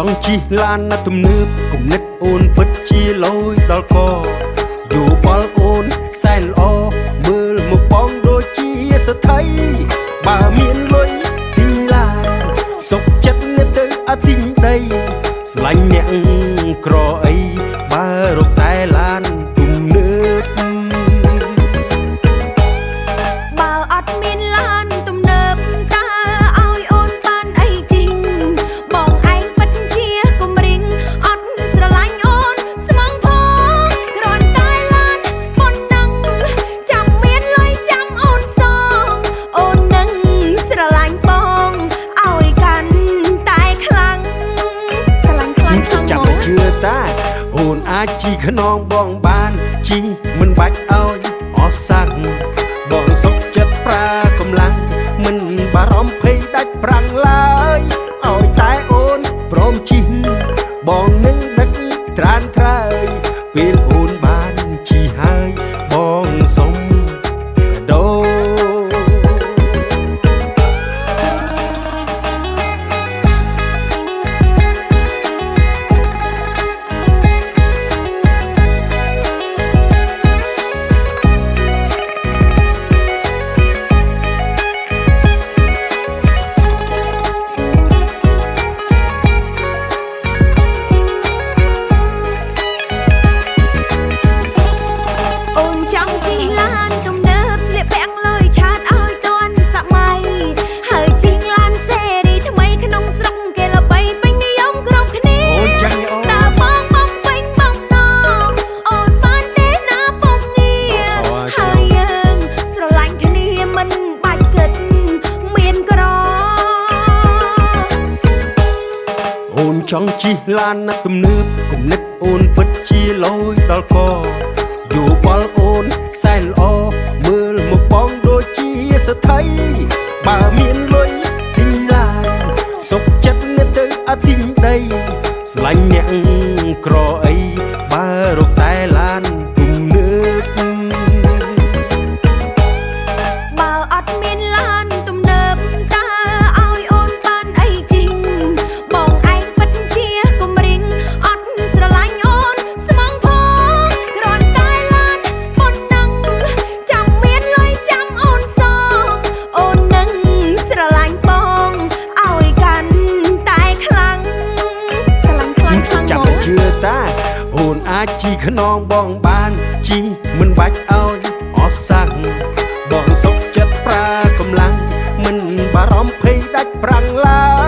ចង់ជិះឡានណាទំនើបគំនិតអូនពិតជាលយដល់កយោបល់អូនសែនល្អមើលមកបងដូចជាសថីបើមានលុយទិញឡានសុខចិត្តនៅទៅអទិញដី ស្រឡាញ់អ្នកក្រអីបើរកតែឡានទំនើ អូនអាចជីខ្នងបងបានជីមិនបាច់ឲ្យអស់សាំងបងសុខចិត្តប្រើកម្លាំងមិនបារម្ភភ័យដាច់ប្រាំងឡើយឲ្យតែអូនព្រមជីបងនឹងដឹកត្រានត្រើយពេលអូ អូនចង់ជិះឡានណាទំនើបគំនិតអូនពិតជាលយដល់កយោបល់អូនសែនល្អមើលមកបងដូចជាសថីបើមានលុយទិញឡានសុខចិត្តនៅទៅអទិញដី ស្រឡាញ់អ្នកក្រអីបើរកតែឡានទំនើ អូនអាចជីខ្នងបងបានជីមិនបាច់ឲ្យអស់សាំងបងសុខចិត្តប្រើកម្លាំងមិនបារម្ភភ័យដាច់ប្រាំងឡើយ